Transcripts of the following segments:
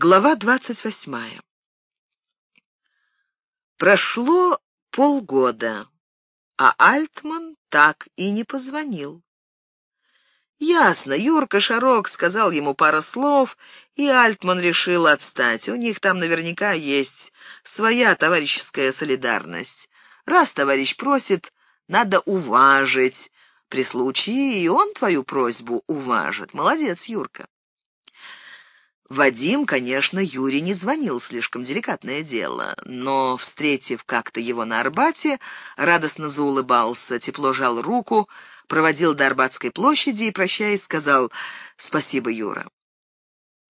Глава двадцать восьмая. Прошло полгода, а Альтман так и не позвонил. Ясно, Юрка Шарок сказал ему пару слов, и Альтман решил отстать. У них там наверняка есть своя товарищеская солидарность. Раз товарищ просит, надо уважить. При случае и он твою просьбу уважит. Молодец, Юрка. Вадим, конечно, Юре не звонил, слишком деликатное дело, но, встретив как-то его на Арбате, радостно заулыбался, тепло жал руку, проводил до Арбатской площади и, прощаясь, сказал «Спасибо, Юра».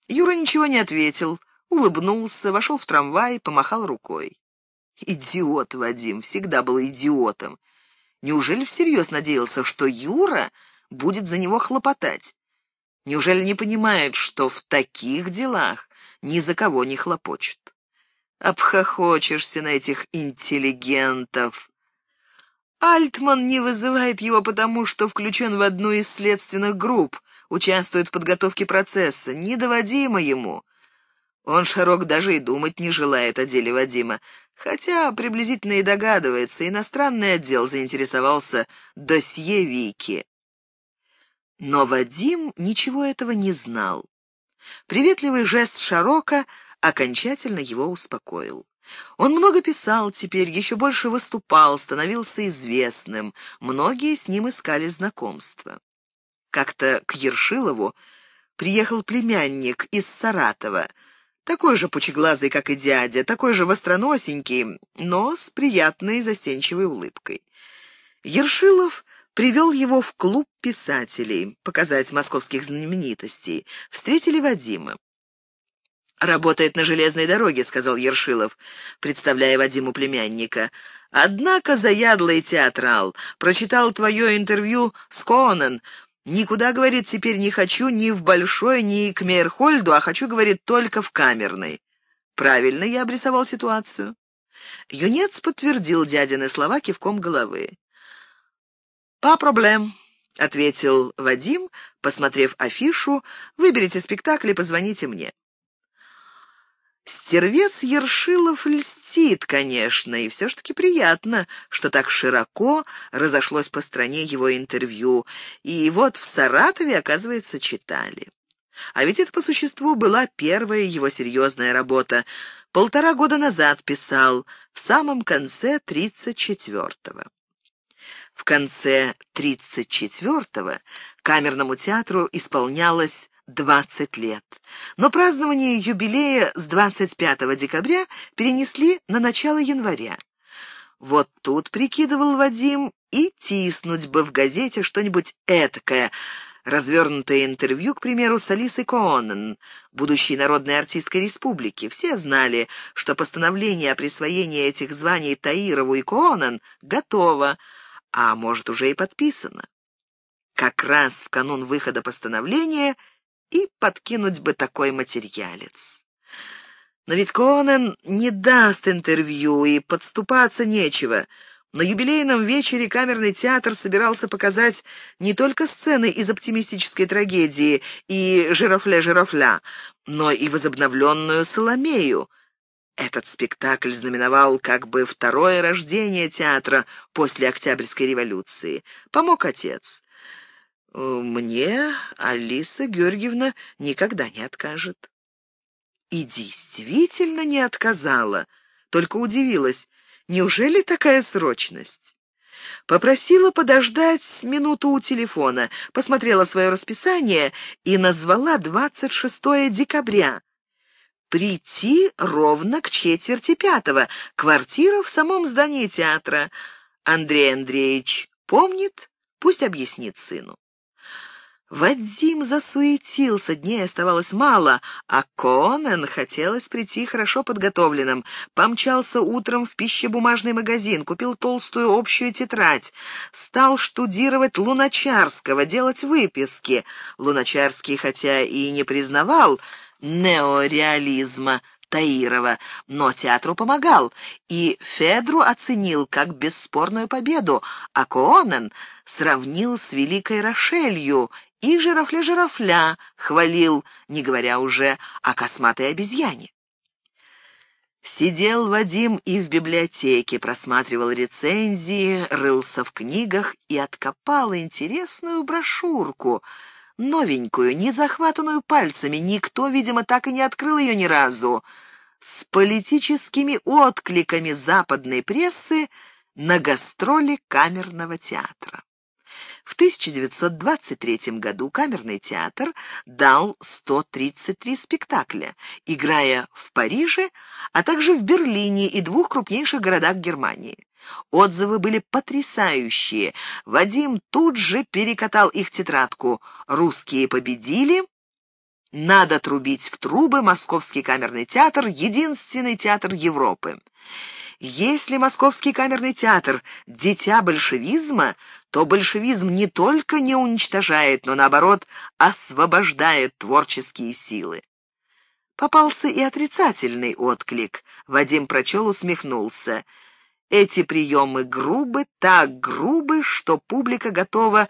Юра ничего не ответил, улыбнулся, вошел в трамвай, помахал рукой. Идиот Вадим, всегда был идиотом. Неужели всерьез надеялся, что Юра будет за него хлопотать? Неужели не понимает, что в таких делах ни за кого не хлопочет? Обхохочешься на этих интеллигентов. Альтман не вызывает его потому, что включен в одну из следственных групп, участвует в подготовке процесса. Недоводимо ему. Он, Шарок, даже и думать не желает о деле Вадима, хотя приблизительно и догадывается, иностранный отдел заинтересовался досье Вики. Но Вадим ничего этого не знал. Приветливый жест Шарока окончательно его успокоил. Он много писал теперь, еще больше выступал, становился известным. Многие с ним искали знакомства. Как-то к Ершилову приехал племянник из Саратова, такой же пучеглазый, как и дядя, такой же востроносенький, но с приятной застенчивой улыбкой. Ершилов привел его в клуб писателей, показать московских знаменитостей. Встретили Вадима. «Работает на железной дороге», — сказал Ершилов, представляя Вадиму племянника. «Однако заядлый театрал. Прочитал твое интервью с Конан. Никуда, говорит, теперь не хочу ни в Большой, ни к Мейерхольду, а хочу, говорит, только в Камерной». Правильно я обрисовал ситуацию. Юнец подтвердил дядины слова кивком головы. «Па проблем», — ответил Вадим, посмотрев афишу. «Выберите спектакль и позвоните мне». Стервец Ершилов льстит, конечно, и все ж таки приятно, что так широко разошлось по стране его интервью, и вот в Саратове, оказывается, читали. А ведь это по существу была первая его серьезная работа. Полтора года назад писал, в самом конце тридцать четвертого. В конце 34-го камерному театру исполнялось 20 лет. Но празднование юбилея с 25 декабря перенесли на начало января. Вот тут, прикидывал Вадим, и тиснуть бы в газете что-нибудь этакое, развернутое интервью, к примеру, с Алисой Коонен, будущей народной артисткой республики. Все знали, что постановление о присвоении этих званий Таирову и Коонен готово, а может, уже и подписано. Как раз в канун выхода постановления и подкинуть бы такой материалец. Но ведь Конан не даст интервью, и подступаться нечего. На юбилейном вечере камерный театр собирался показать не только сцены из оптимистической трагедии и «Жирафля-жирафля», но и возобновленную «Соломею», этот спектакль знаменовал как бы второе рождение театра после Октябрьской революции. Помог отец. Мне Алиса Георгиевна никогда не откажет. И действительно не отказала, только удивилась. Неужели такая срочность? Попросила подождать минуту у телефона, посмотрела свое расписание и назвала 26 декабря прийти ровно к четверти пятого. Квартира в самом здании театра. Андрей Андреевич помнит? Пусть объяснит сыну. Вадим засуетился, дней оставалось мало, а Конан хотелось прийти хорошо подготовленным. Помчался утром в пищебумажный магазин, купил толстую общую тетрадь, стал штудировать Луначарского, делать выписки. Луначарский, хотя и не признавал, неореализма Таирова, но театру помогал, и Федру оценил как бесспорную победу, а Коонен сравнил с Великой Рошелью и жирафля-жирафля хвалил, не говоря уже о косматой обезьяне. Сидел Вадим и в библиотеке, просматривал рецензии, рылся в книгах и откопал интересную брошюрку, новенькую, не захватанную пальцами, никто, видимо, так и не открыл ее ни разу, с политическими откликами западной прессы на гастроли камерного театра. В 1923 году камерный театр дал 133 спектакля, играя в Париже, а также в Берлине и двух крупнейших городах Германии. Отзывы были потрясающие. Вадим тут же перекатал их тетрадку. «Русские победили», «Надо трубить в трубы», «Московский камерный театр», «Единственный театр Европы». Если Московский камерный театр — дитя большевизма, то большевизм не только не уничтожает, но, наоборот, освобождает творческие силы. Попался и отрицательный отклик. Вадим прочел, усмехнулся. Эти приемы грубы, так грубы, что публика готова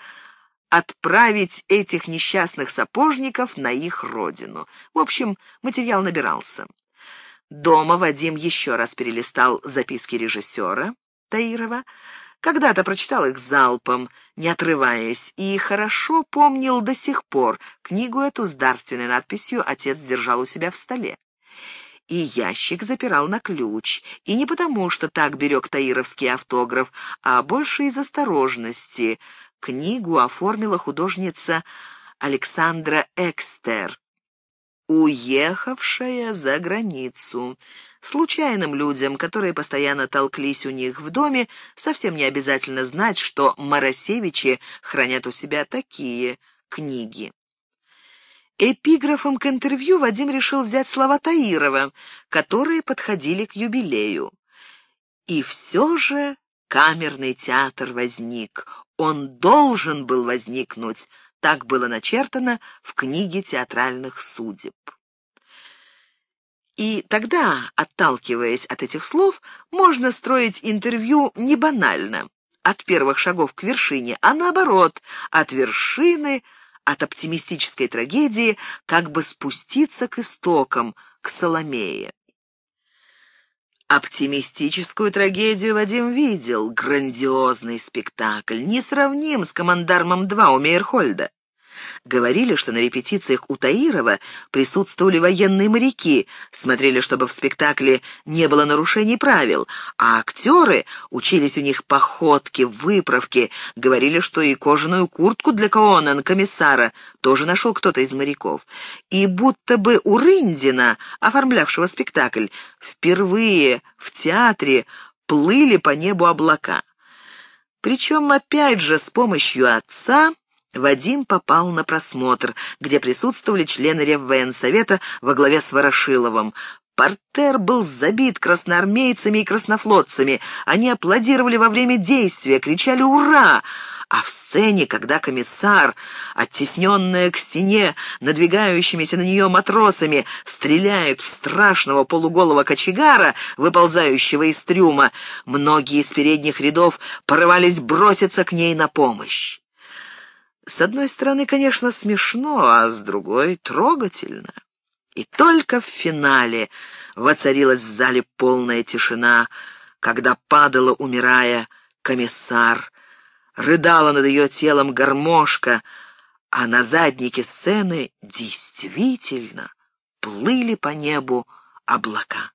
отправить этих несчастных сапожников на их родину. В общем, материал набирался. Дома Вадим еще раз перелистал записки режиссера Таирова, когда-то прочитал их залпом, не отрываясь, и хорошо помнил до сих пор. Книгу эту с дарственной надписью отец держал у себя в столе. И ящик запирал на ключ, и не потому, что так берег таировский автограф, а больше из осторожности. Книгу оформила художница Александра Экстер, уехавшая за границу. Случайным людям, которые постоянно толклись у них в доме, совсем не обязательно знать, что Марасевичи хранят у себя такие книги. Эпиграфом к интервью Вадим решил взять слова Таирова, которые подходили к юбилею. И все же камерный театр возник. Он должен был возникнуть, так было начертано в книге театральных судеб. И тогда, отталкиваясь от этих слов, можно строить интервью не банально, от первых шагов к вершине, а наоборот, от вершины, от оптимистической трагедии, как бы спуститься к истокам, к Соломее. Оптимистическую трагедию Вадим видел, грандиозный спектакль, несравним с «Командармом-2» у Мейерхольда. Говорили, что на репетициях у Таирова присутствовали военные моряки, смотрели, чтобы в спектакле не было нарушений правил, а актеры учились у них походке, выправке, говорили, что и кожаную куртку для Коонен, комиссара, тоже нашел кто-то из моряков. И будто бы у Рындина, оформлявшего спектакль, впервые в театре плыли по небу облака. Причем, опять же, с помощью отца Вадим попал на просмотр, где присутствовали члены Реввоенсовета во главе с Ворошиловым. Портер был забит красноармейцами и краснофлотцами. Они аплодировали во время действия, кричали «Ура!», а в сцене, когда комиссар, оттесненная к стене надвигающимися на нее матросами, стреляет в страшного полуголого кочегара, выползающего из трюма, многие из передних рядов порывались броситься к ней на помощь. С одной стороны, конечно, смешно, а с другой — трогательно. И только в финале воцарилась в зале полная тишина, когда падала, умирая, комиссар, рыдала над ее телом гармошка, а на заднике сцены действительно плыли по небу облака.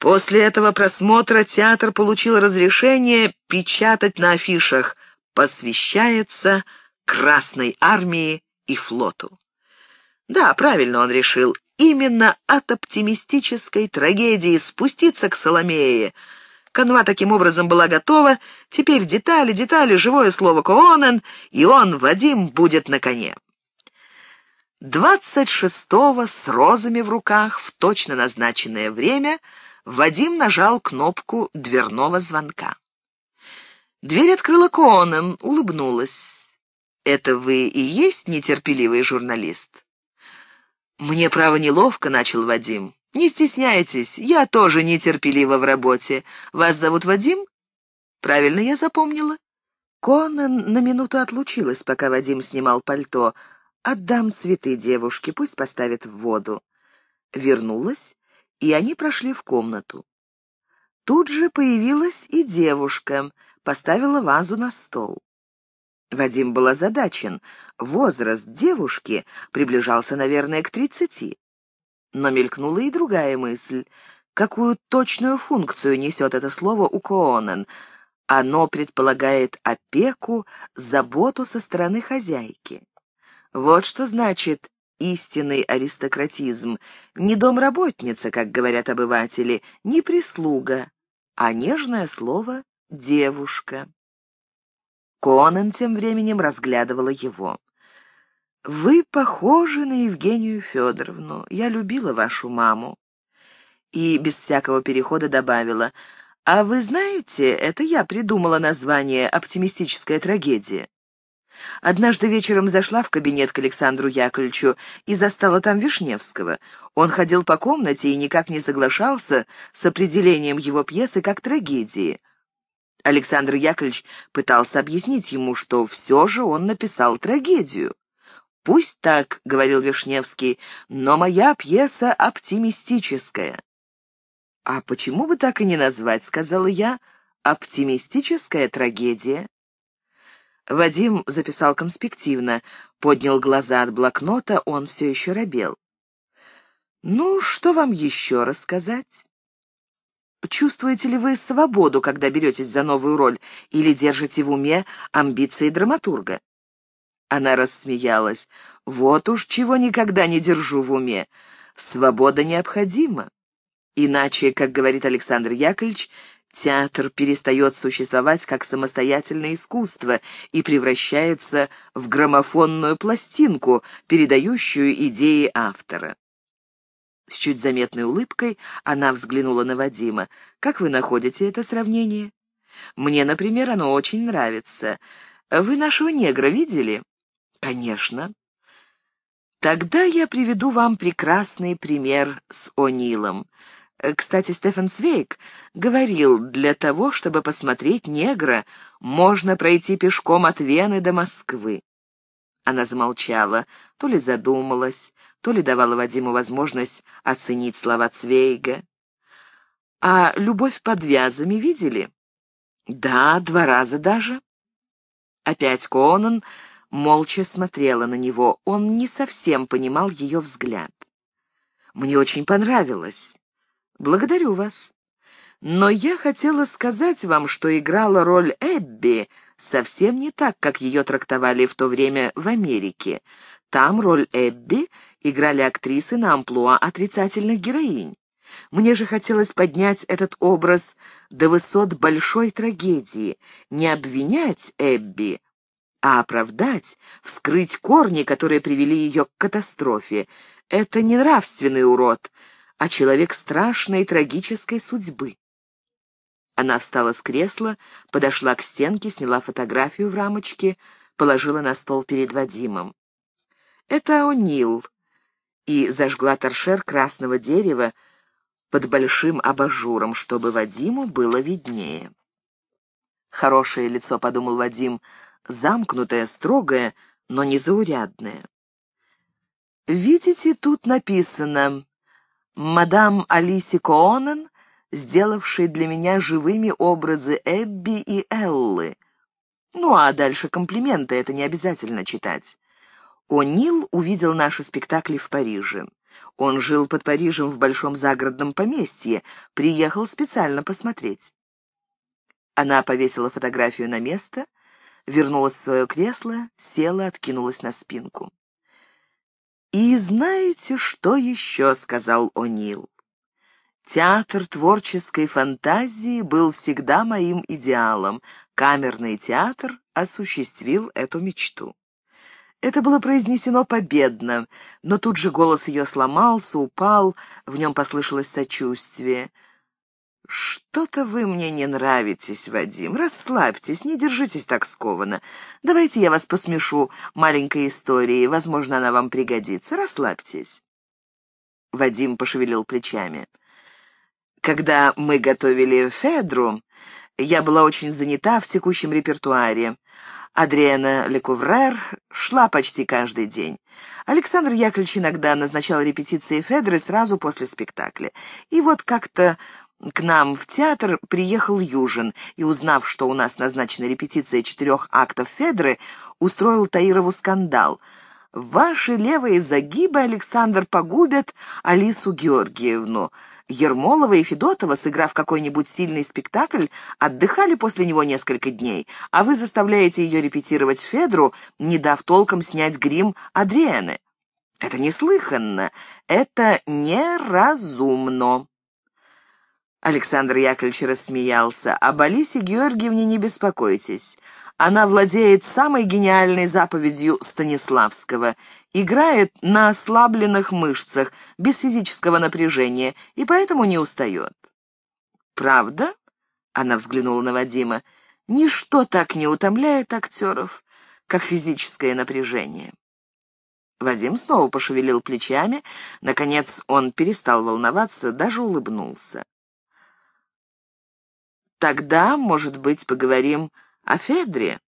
После этого просмотра театр получил разрешение печатать на афишах посвящается Красной Армии и флоту. Да, правильно он решил, именно от оптимистической трагедии спуститься к Соломее. Канва таким образом была готова, теперь детали, детали, живое слово Коонен, и он, Вадим, будет на коне. Двадцать шестого с розами в руках в точно назначенное время Вадим нажал кнопку дверного звонка. Дверь открыла Коонен, улыбнулась. «Это вы и есть нетерпеливый журналист?» «Мне, право, неловко», — начал Вадим. «Не стесняйтесь, я тоже нетерпелива в работе. Вас зовут Вадим?» «Правильно я запомнила?» Конан на минуту отлучилась, пока Вадим снимал пальто. «Отдам цветы девушке, пусть поставит в воду». Вернулась, и они прошли в комнату. Тут же появилась и девушка, поставила вазу на стол. Вадим был озадачен. Возраст девушки приближался, наверное, к тридцати. Но мелькнула и другая мысль. Какую точную функцию несет это слово у Коонен? Оно предполагает опеку, заботу со стороны хозяйки. Вот что значит истинный аристократизм. Не домработница, как говорят обыватели, не прислуга, а нежное слово «девушка». Конан тем временем разглядывала его. «Вы похожи на Евгению Федоровну. Я любила вашу маму». И без всякого перехода добавила, «А вы знаете, это я придумала название «Оптимистическая трагедия». Однажды вечером зашла в кабинет к Александру Яковлевичу и застала там Вишневского. Он ходил по комнате и никак не соглашался с определением его пьесы как трагедии. Александр Яковлевич пытался объяснить ему, что все же он написал трагедию. «Пусть так», — говорил Вишневский, — «но моя пьеса оптимистическая». «А почему бы так и не назвать?» — сказала я. «Оптимистическая трагедия». Вадим записал конспективно, поднял глаза от блокнота, он все еще робел. «Ну, что вам еще рассказать?» Чувствуете ли вы свободу, когда беретесь за новую роль, или держите в уме амбиции драматурга?» Она рассмеялась. «Вот уж чего никогда не держу в уме. Свобода необходима. Иначе, как говорит Александр Яковлевич, театр перестает существовать как самостоятельное искусство и превращается в граммофонную пластинку, передающую идеи автора. С чуть заметной улыбкой она взглянула на Вадима. «Как вы находите это сравнение?» «Мне, например, оно очень нравится. Вы нашего негра видели?» «Конечно». «Тогда я приведу вам прекрасный пример с О'Нилом. Кстати, Стефан Свейк говорил, для того, чтобы посмотреть негра, можно пройти пешком от Вены до Москвы. Она замолчала, то ли задумалась, то ли давала Вадиму возможность оценить слова Цвейга. «А любовь под вязами видели?» «Да, два раза даже». Опять Конан молча смотрела на него. Он не совсем понимал ее взгляд. «Мне очень понравилось. Благодарю вас. Но я хотела сказать вам, что играла роль Эбби совсем не так, как ее трактовали в то время в Америке. Там роль Эбби играли актрисы на амплуа отрицательных героинь. Мне же хотелось поднять этот образ до высот большой трагедии, не обвинять Эбби, а оправдать, вскрыть корни, которые привели ее к катастрофе. Это не нравственный урод, а человек страшной трагической судьбы. Она встала с кресла, подошла к стенке, сняла фотографию в рамочке, положила на стол перед Вадимом. «Это О'Нил», и зажгла торшер красного дерева под большим абажуром, чтобы Вадиму было виднее. «Хорошее лицо», — подумал Вадим, — «замкнутое, строгое, но незаурядное». «Видите, тут написано «Мадам Алиси Коонен сделавший для меня живыми образы Эбби и Эллы. Ну а дальше комплименты, это не обязательно читать. О'Нил увидел наши спектакли в Париже. Он жил под Парижем в большом загородном поместье, приехал специально посмотреть. Она повесила фотографию на место, вернулась в свое кресло, села, откинулась на спинку. «И знаете, что еще?» — сказал О'Нил. Театр творческой фантазии был всегда моим идеалом. Камерный театр осуществил эту мечту. Это было произнесено победно, но тут же голос ее сломался, упал, в нем послышалось сочувствие. «Что-то вы мне не нравитесь, Вадим. Расслабьтесь, не держитесь так скованно. Давайте я вас посмешу маленькой историей, возможно, она вам пригодится. Расслабьтесь». Вадим пошевелил плечами. Когда мы готовили Федру, Я была очень занята в текущем репертуаре. Адриана Лекуврер шла почти каждый день. Александр Яковлевич иногда назначал репетиции Федры сразу после спектакля. И вот как-то к нам в театр приехал Южин и, узнав, что у нас назначена репетиция четырех актов Федры, устроил Таирову скандал. «Ваши левые загибы, Александр, погубят Алису Георгиевну». Ермолова и Федотова, сыграв какой-нибудь сильный спектакль, отдыхали после него несколько дней, а вы заставляете ее репетировать Федру, не дав толком снять грим Адриэны. Это неслыханно, это неразумно. Александр Яковлевич рассмеялся. «Об Алисе Георгиевне не беспокойтесь. Она владеет самой гениальной заповедью Станиславского. Играет на ослабленных мышцах, без физического напряжения, и поэтому не устает». «Правда?» — она взглянула на Вадима. «Ничто так не утомляет актеров, как физическое напряжение». Вадим снова пошевелил плечами. Наконец он перестал волноваться, даже улыбнулся. Тогда, может быть, поговорим о Федре.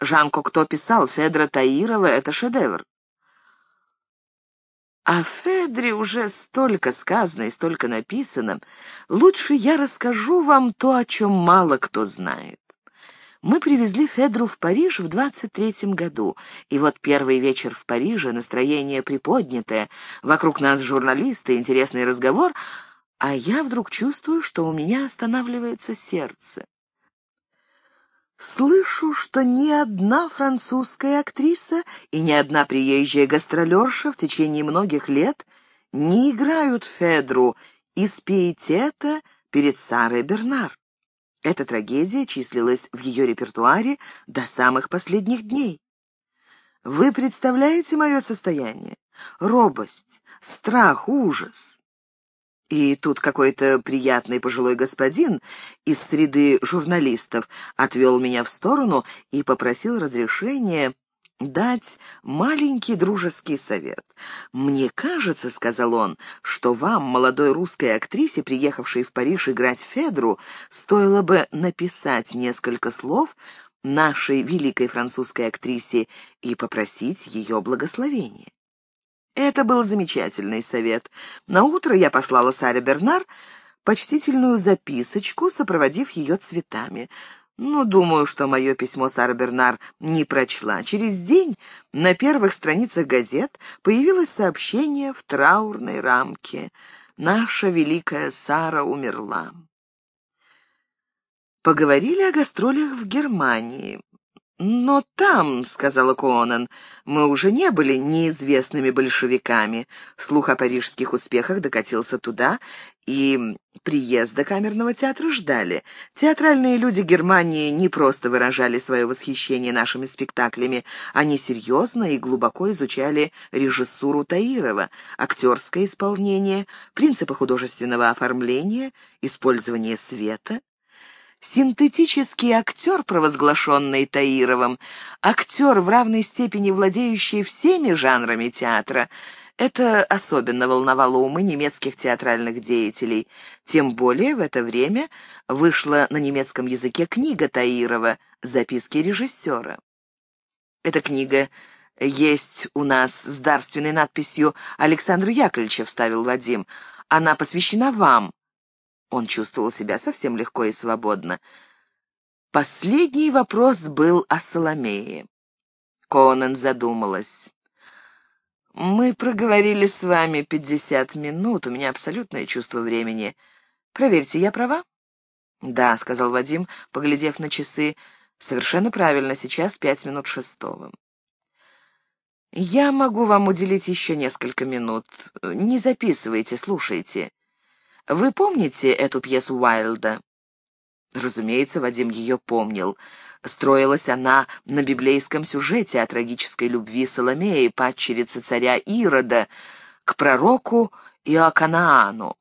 Жан Кокто писал, Федра Таирова — это шедевр. О Федре уже столько сказано и столько написано. Лучше я расскажу вам то, о чем мало кто знает. Мы привезли Федру в Париж в 23-м году, и вот первый вечер в Париже, настроение приподнятое, вокруг нас журналисты, интересный разговор — а я вдруг чувствую, что у меня останавливается сердце. Слышу, что ни одна французская актриса и ни одна приезжая гастролерша в течение многих лет не играют Федру из пиетета перед Сарой Бернар. Эта трагедия числилась в ее репертуаре до самых последних дней. Вы представляете мое состояние? Робость, страх, ужас. И тут какой-то приятный пожилой господин из среды журналистов отвел меня в сторону и попросил разрешения дать маленький дружеский совет. «Мне кажется, — сказал он, — что вам, молодой русской актрисе, приехавшей в Париж играть Федру, стоило бы написать несколько слов нашей великой французской актрисе и попросить ее благословения». Это был замечательный совет. На утро я послала Саре Бернар почтительную записочку, сопроводив ее цветами. Ну, думаю, что мое письмо Сара Бернар не прочла. Через день на первых страницах газет появилось сообщение в траурной рамке. «Наша великая Сара умерла». Поговорили о гастролях в Германии. «Но там, — сказала Конан, — мы уже не были неизвестными большевиками. Слух о парижских успехах докатился туда, и приезда камерного театра ждали. Театральные люди Германии не просто выражали свое восхищение нашими спектаклями, они серьезно и глубоко изучали режиссуру Таирова, актерское исполнение, принципы художественного оформления, использование света». Синтетический актер, провозглашенный Таировым, актер, в равной степени владеющий всеми жанрами театра, это особенно волновало умы немецких театральных деятелей. Тем более в это время вышла на немецком языке книга Таирова «Записки режиссера». Эта книга есть у нас с дарственной надписью «Александр Яковлевича», — вставил Вадим. «Она посвящена вам, он чувствовал себя совсем легко и свободно. Последний вопрос был о Соломее. Конан задумалась. «Мы проговорили с вами пятьдесят минут, у меня абсолютное чувство времени. Проверьте, я права?» «Да», — сказал Вадим, поглядев на часы. «Совершенно правильно, сейчас пять минут шестого». «Я могу вам уделить еще несколько минут. Не записывайте, слушайте. Вы помните эту пьесу Уайлда?» Разумеется, Вадим ее помнил. Строилась она на библейском сюжете о трагической любви Соломеи, падчерицы царя Ирода, к пророку Иоаканаану.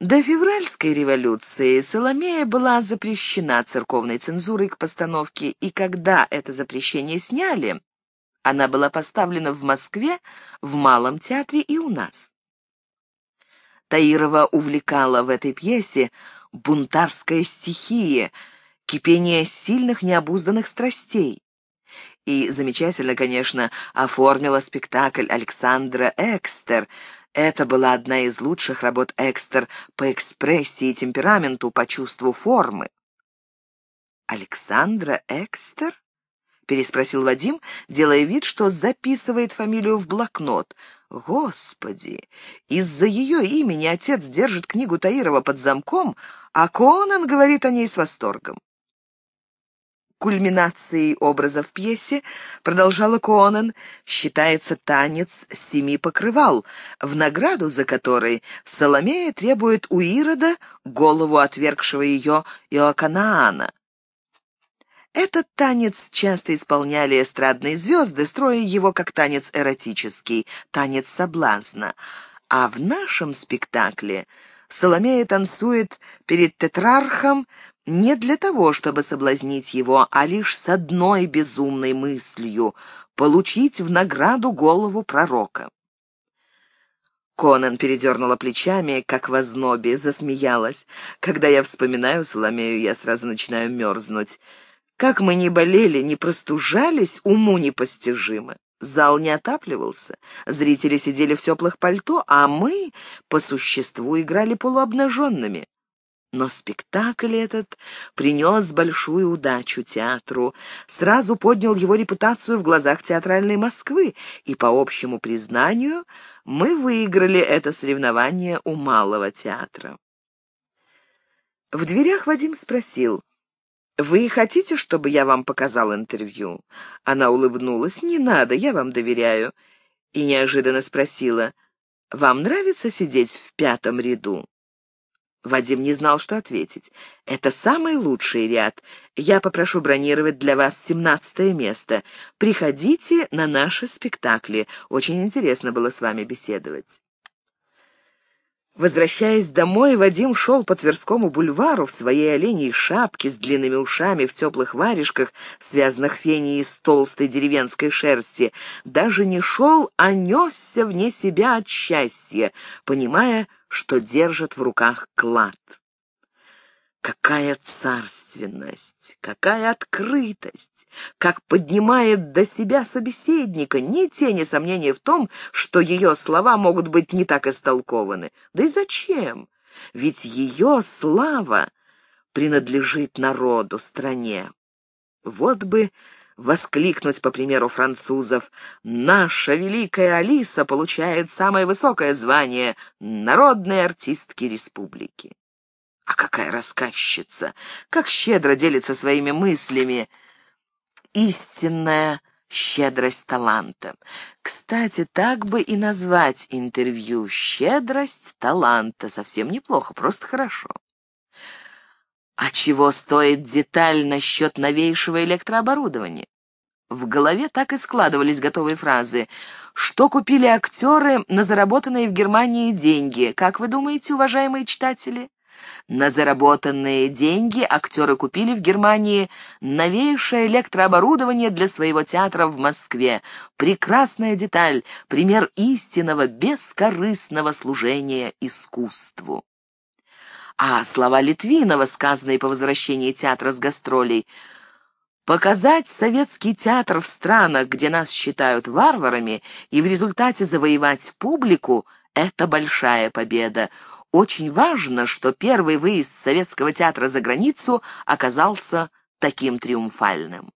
До февральской революции Соломея была запрещена церковной цензурой к постановке, и когда это запрещение сняли, она была поставлена в Москве, в Малом театре и у нас. Таирова увлекала в этой пьесе бунтарская стихия, кипение сильных необузданных страстей. И замечательно, конечно, оформила спектакль Александра Экстер. Это была одна из лучших работ Экстер по экспрессии и темпераменту, по чувству формы. «Александра Экстер?» — переспросил Вадим, делая вид, что записывает фамилию в блокнот. «Господи! Из-за ее имени отец держит книгу Таирова под замком, а Конан говорит о ней с восторгом. Кульминацией образа в пьесе, продолжала Конан, считается танец семи покрывал, в награду за который Соломея требует у Ирода голову отвергшего ее Иоаканаана. Этот танец часто исполняли эстрадные звезды, строя его как танец эротический, танец соблазна. А в нашем спектакле Соломея танцует перед тетрархом не для того, чтобы соблазнить его, а лишь с одной безумной мыслью — получить в награду голову пророка. Конан передернула плечами, как в ознобе, засмеялась. Когда я вспоминаю Соломею, я сразу начинаю мерзнуть. Как мы не болели, не простужались, уму непостижимо. Зал не отапливался, зрители сидели в теплых пальто, а мы, по существу, играли полуобнаженными. Но спектакль этот принес большую удачу театру, сразу поднял его репутацию в глазах театральной Москвы, и, по общему признанию, мы выиграли это соревнование у Малого театра. В дверях Вадим спросил, «Вы хотите, чтобы я вам показал интервью?» Она улыбнулась. «Не надо, я вам доверяю». И неожиданно спросила, «Вам нравится сидеть в пятом ряду?» Вадим не знал, что ответить. «Это самый лучший ряд. Я попрошу бронировать для вас семнадцатое место. Приходите на наши спектакли. Очень интересно было с вами беседовать». Возвращаясь домой, Вадим шел по Тверскому бульвару в своей оленей шапке с длинными ушами в теплых варежках, связанных феней из толстой деревенской шерсти. Даже не шел, а несся вне себя от счастья, понимая, что держит в руках клад. Какая царственность, какая открытость, как поднимает до себя собеседника, ни тени сомнения в том, что ее слова могут быть не так истолкованы. Да и зачем? Ведь ее слава принадлежит народу, стране. Вот бы воскликнуть, по примеру французов, «Наша великая Алиса получает самое высокое звание народной артистки республики». А какая рассказчица! Как щедро делится своими мыслями! Истинная щедрость таланта. Кстати, так бы и назвать интервью «Щедрость таланта». Совсем неплохо, просто хорошо. А чего стоит деталь насчет новейшего электрооборудования? В голове так и складывались готовые фразы. Что купили актеры на заработанные в Германии деньги? Как вы думаете, уважаемые читатели? На заработанные деньги актеры купили в Германии новейшее электрооборудование для своего театра в Москве. Прекрасная деталь, пример истинного, бескорыстного служения искусству. А слова Литвинова, сказанные по возвращении театра с гастролей, Показать советский театр в странах, где нас считают варварами, и в результате завоевать публику — это большая победа. Очень важно, что первый выезд советского театра за границу оказался таким триумфальным.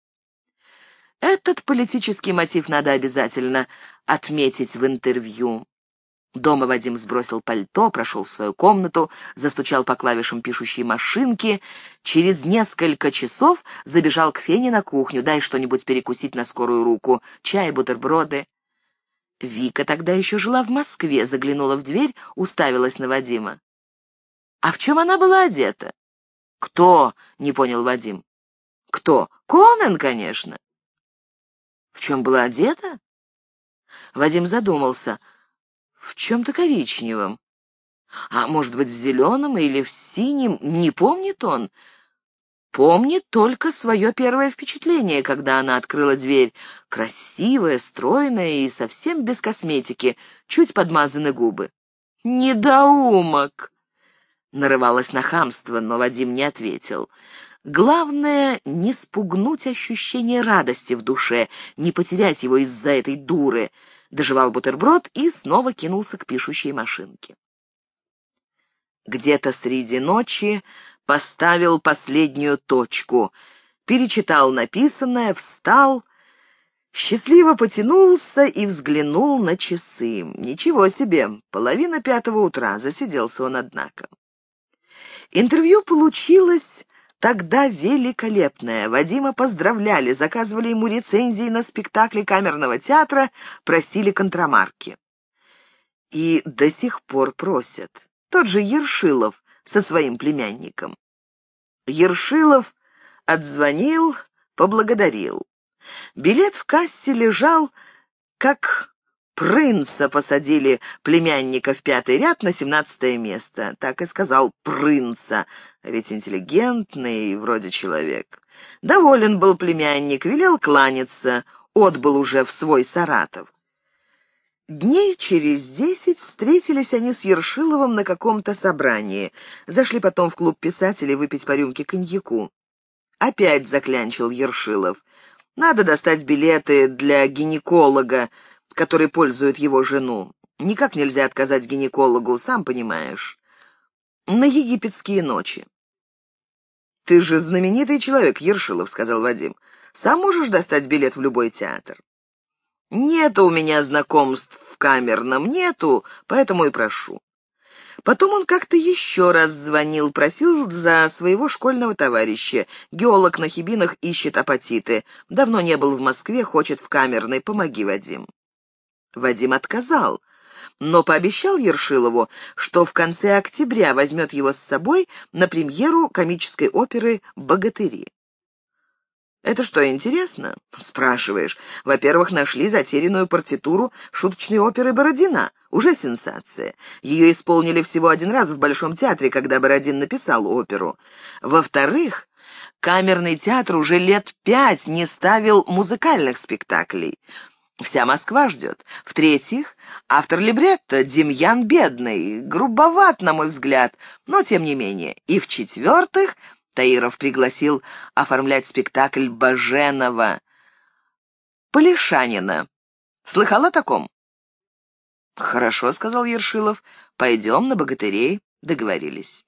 Этот политический мотив надо обязательно отметить в интервью. Дома Вадим сбросил пальто, прошел в свою комнату, застучал по клавишам пишущей машинки. Через несколько часов забежал к Фене на кухню. «Дай что-нибудь перекусить на скорую руку. Чай, бутерброды». Вика тогда еще жила в Москве, заглянула в дверь, уставилась на Вадима. «А в чем она была одета?» «Кто?» — не понял Вадим. «Кто? Конан, конечно». «В чем была одета?» Вадим задумался. «В чем-то коричневом. А может быть, в зеленом или в синем, не помнит он?» Помнит только свое первое впечатление, когда она открыла дверь. Красивая, стройная и совсем без косметики, чуть подмазаны губы. «Недоумок!» Нарывалась на хамство, но Вадим не ответил. Главное — не спугнуть ощущение радости в душе, не потерять его из-за этой дуры. Доживал бутерброд и снова кинулся к пишущей машинке. Где-то среди ночи поставил последнюю точку, перечитал написанное, встал, счастливо потянулся и взглянул на часы. Ничего себе, половина пятого утра, засиделся он, однако. Интервью получилось тогда великолепное. Вадима поздравляли, заказывали ему рецензии на спектакли камерного театра, просили контрамарки. И до сих пор просят. Тот же Ершилов со своим племянником. Ершилов отзвонил, поблагодарил. Билет в кассе лежал, как принца посадили племянника в пятый ряд на семнадцатое место. Так и сказал принца, а ведь интеллигентный вроде человек. Доволен был племянник, велел кланяться, отбыл уже в свой Саратов. Дней через десять встретились они с Ершиловым на каком-то собрании. Зашли потом в клуб писателей выпить по рюмке коньяку. Опять заклянчил Ершилов. Надо достать билеты для гинеколога, который пользует его жену. Никак нельзя отказать гинекологу, сам понимаешь. На египетские ночи. «Ты же знаменитый человек, Ершилов», — сказал Вадим. «Сам можешь достать билет в любой театр?» «Нету у меня знакомств в камерном, нету, поэтому и прошу». Потом он как-то еще раз звонил, просил за своего школьного товарища. Геолог на Хибинах ищет апатиты. Давно не был в Москве, хочет в камерной. Помоги, Вадим. Вадим отказал, но пообещал Ершилову, что в конце октября возьмет его с собой на премьеру комической оперы «Богатыри». «Это что, интересно?» — спрашиваешь. Во-первых, нашли затерянную партитуру шуточной оперы «Бородина». Уже сенсация. Ее исполнили всего один раз в Большом театре, когда Бородин написал оперу. Во-вторых, камерный театр уже лет пять не ставил музыкальных спектаклей. Вся Москва ждет. В-третьих, автор либретто Демьян Бедный, грубоват, на мой взгляд, но тем не менее. И в-четвертых, Таиров пригласил оформлять спектакль Баженова. Полишанина. Слыхал о таком? «Хорошо», — сказал Ершилов. «Пойдем на богатырей». Договорились.